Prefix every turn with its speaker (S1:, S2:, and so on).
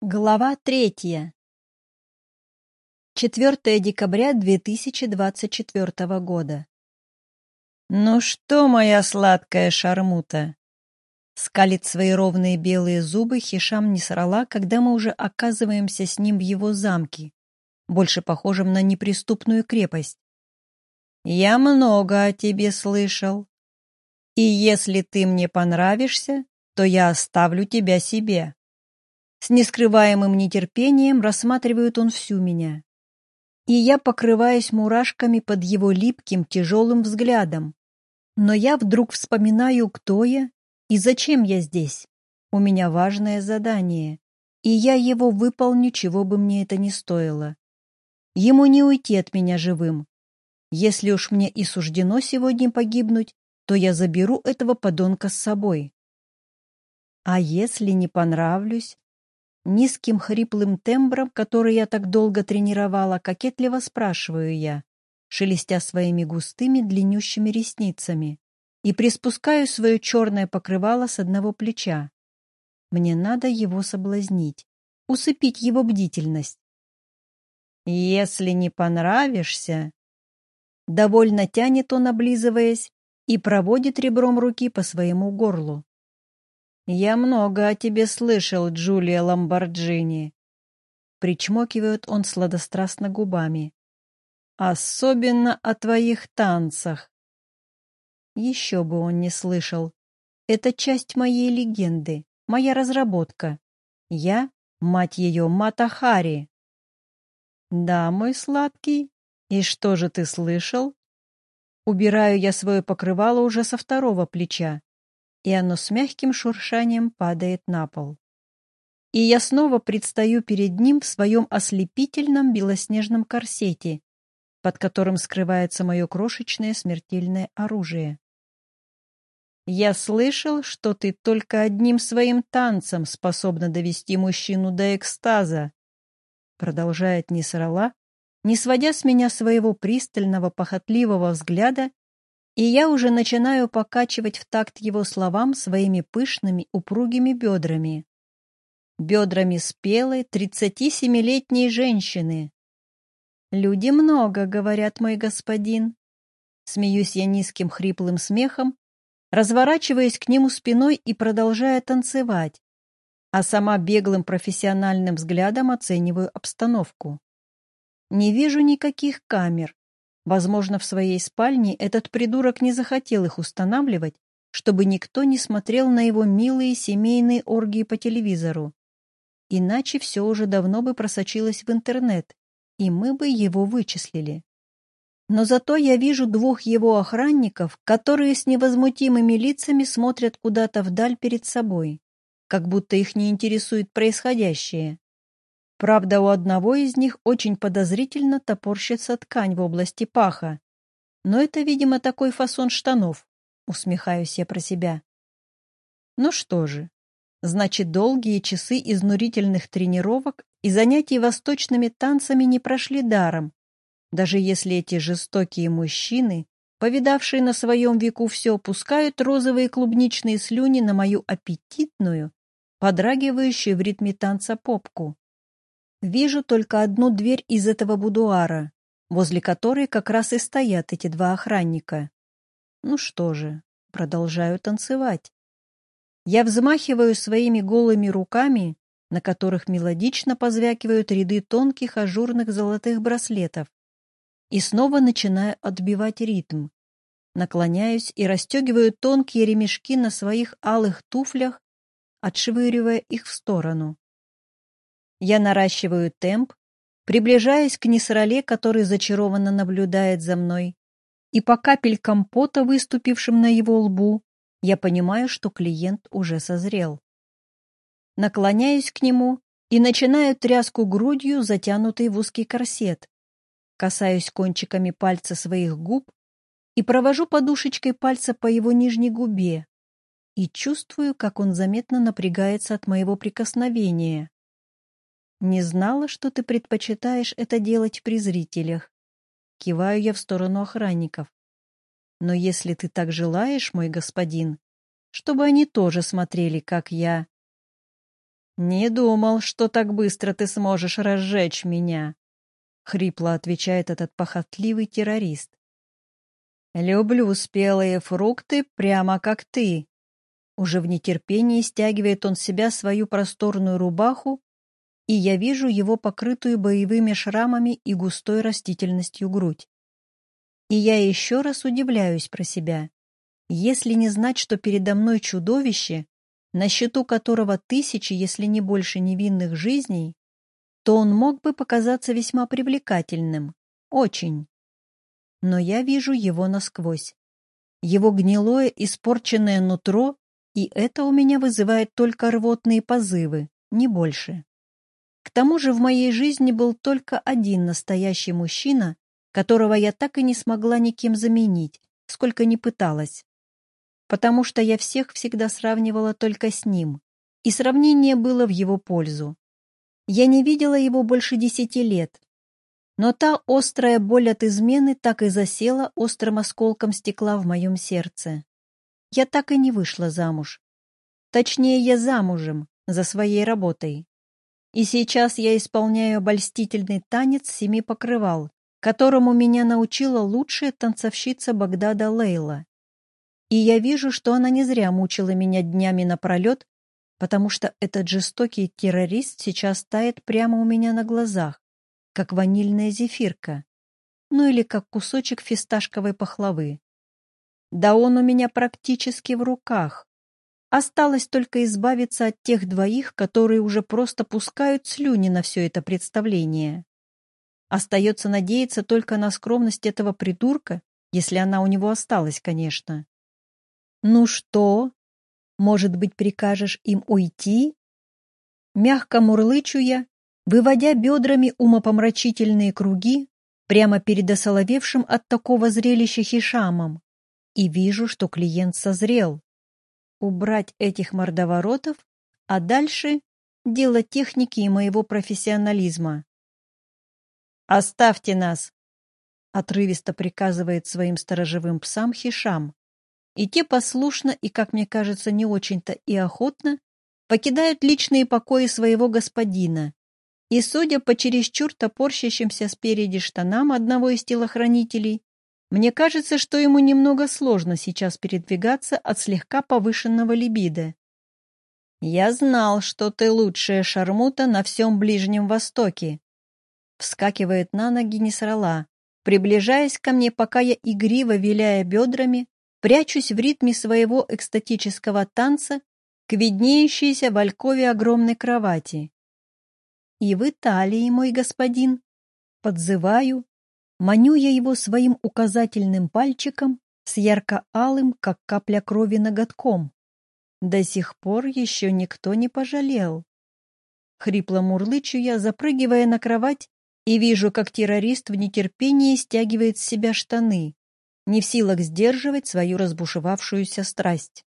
S1: Глава третья. 4 декабря 2024 года. «Ну что, моя сладкая шармута?» Скалит свои ровные белые зубы Хишам Нисрала, когда мы уже оказываемся с ним в его замке, больше похожем на неприступную крепость. «Я много о тебе слышал. И если ты мне понравишься, то я оставлю тебя себе». С нескрываемым нетерпением рассматривает он всю меня. И я покрываюсь мурашками под его липким тяжелым взглядом. Но я вдруг вспоминаю, кто я и зачем я здесь. У меня важное задание, и я его выполню, чего бы мне это ни стоило. Ему не уйти от меня живым. Если уж мне и суждено сегодня погибнуть, то я заберу этого подонка с собой. А если не понравлюсь, Низким хриплым тембром, который я так долго тренировала, кокетливо спрашиваю я, шелестя своими густыми длиннющими ресницами, и приспускаю свое черное покрывало с одного плеча. Мне надо его соблазнить, усыпить его бдительность. «Если не понравишься...» Довольно тянет он, облизываясь, и проводит ребром руки по своему горлу. «Я много о тебе слышал, Джулия Ламборджини», — причмокивает он сладострастно губами. «Особенно о твоих танцах». Еще бы он не слышал. Это часть моей легенды, моя разработка. Я — мать ее Матахари. «Да, мой сладкий, и что же ты слышал?» Убираю я свое покрывало уже со второго плеча и оно с мягким шуршанием падает на пол. И я снова предстаю перед ним в своем ослепительном белоснежном корсете, под которым скрывается мое крошечное смертельное оружие. «Я слышал, что ты только одним своим танцем способна довести мужчину до экстаза», продолжает Нисрала, не сводя с меня своего пристального похотливого взгляда и я уже начинаю покачивать в такт его словам своими пышными упругими бедрами. Бедрами спелой 37-летней женщины. «Люди много, — говорят мой господин». Смеюсь я низким хриплым смехом, разворачиваясь к нему спиной и продолжая танцевать, а сама беглым профессиональным взглядом оцениваю обстановку. Не вижу никаких камер, Возможно, в своей спальне этот придурок не захотел их устанавливать, чтобы никто не смотрел на его милые семейные оргии по телевизору. Иначе все уже давно бы просочилось в интернет, и мы бы его вычислили. Но зато я вижу двух его охранников, которые с невозмутимыми лицами смотрят куда-то вдаль перед собой, как будто их не интересует происходящее. Правда, у одного из них очень подозрительно топорщится ткань в области паха. Но это, видимо, такой фасон штанов, усмехаюсь я про себя. Ну что же, значит, долгие часы изнурительных тренировок и занятий восточными танцами не прошли даром, даже если эти жестокие мужчины, повидавшие на своем веку все, пускают розовые клубничные слюни на мою аппетитную, подрагивающую в ритме танца попку. Вижу только одну дверь из этого будуара, возле которой как раз и стоят эти два охранника. Ну что же, продолжаю танцевать. Я взмахиваю своими голыми руками, на которых мелодично позвякивают ряды тонких ажурных золотых браслетов, и снова начинаю отбивать ритм. Наклоняюсь и расстегиваю тонкие ремешки на своих алых туфлях, отшвыривая их в сторону. Я наращиваю темп, приближаясь к Несроле, который зачарованно наблюдает за мной, и по капелькам пота, выступившим на его лбу, я понимаю, что клиент уже созрел. Наклоняюсь к нему и начинаю тряску грудью, затянутой в узкий корсет. Касаюсь кончиками пальца своих губ и провожу подушечкой пальца по его нижней губе и чувствую, как он заметно напрягается от моего прикосновения. Не знала, что ты предпочитаешь это делать при зрителях. Киваю я в сторону охранников. Но если ты так желаешь, мой господин, чтобы они тоже смотрели, как я... «Не думал, что так быстро ты сможешь разжечь меня», — хрипло отвечает этот похотливый террорист. «Люблю спелые фрукты прямо как ты». Уже в нетерпении стягивает он себя свою просторную рубаху, и я вижу его покрытую боевыми шрамами и густой растительностью грудь. И я еще раз удивляюсь про себя. Если не знать, что передо мной чудовище, на счету которого тысячи, если не больше невинных жизней, то он мог бы показаться весьма привлекательным. Очень. Но я вижу его насквозь. Его гнилое, испорченное нутро, и это у меня вызывает только рвотные позывы, не больше. К тому же в моей жизни был только один настоящий мужчина, которого я так и не смогла никем заменить, сколько ни пыталась потому что я всех всегда сравнивала только с ним, и сравнение было в его пользу. Я не видела его больше десяти лет, но та острая боль от измены так и засела острым осколком стекла в моем сердце. Я так и не вышла замуж. Точнее, я замужем, за своей работой. И сейчас я исполняю обольстительный танец семи покрывал, которому меня научила лучшая танцовщица Багдада Лейла. И я вижу, что она не зря мучила меня днями напролет, потому что этот жестокий террорист сейчас тает прямо у меня на глазах, как ванильная зефирка, ну или как кусочек фисташковой пахлавы. Да он у меня практически в руках. Осталось только избавиться от тех двоих, которые уже просто пускают слюни на все это представление. Остается надеяться только на скромность этого придурка, если она у него осталась, конечно. «Ну что? Может быть, прикажешь им уйти?» Мягко мурлычу я, выводя бедрами умопомрачительные круги прямо перед осоловевшим от такого зрелища хишамом, и вижу, что клиент созрел. Убрать этих мордоворотов, а дальше дело техники и моего профессионализма. «Оставьте нас!» — отрывисто приказывает своим сторожевым псам Хишам и те послушно и, как мне кажется, не очень-то и охотно покидают личные покои своего господина. И, судя по чересчур топорщащимся спереди штанам одного из телохранителей, мне кажется, что ему немного сложно сейчас передвигаться от слегка повышенного либидо. «Я знал, что ты лучшая шармута на всем Ближнем Востоке», вскакивает на ноги Несрала, приближаясь ко мне, пока я, игриво виляя бедрами, прячусь в ритме своего экстатического танца к виднеющейся в алькове огромной кровати. И в Италии, мой господин, подзываю, маню я его своим указательным пальчиком с ярко-алым, как капля крови, ноготком. До сих пор еще никто не пожалел. Хрипло мурлычу я, запрыгивая на кровать, и вижу, как террорист в нетерпении стягивает с себя штаны не в силах сдерживать свою разбушевавшуюся страсть.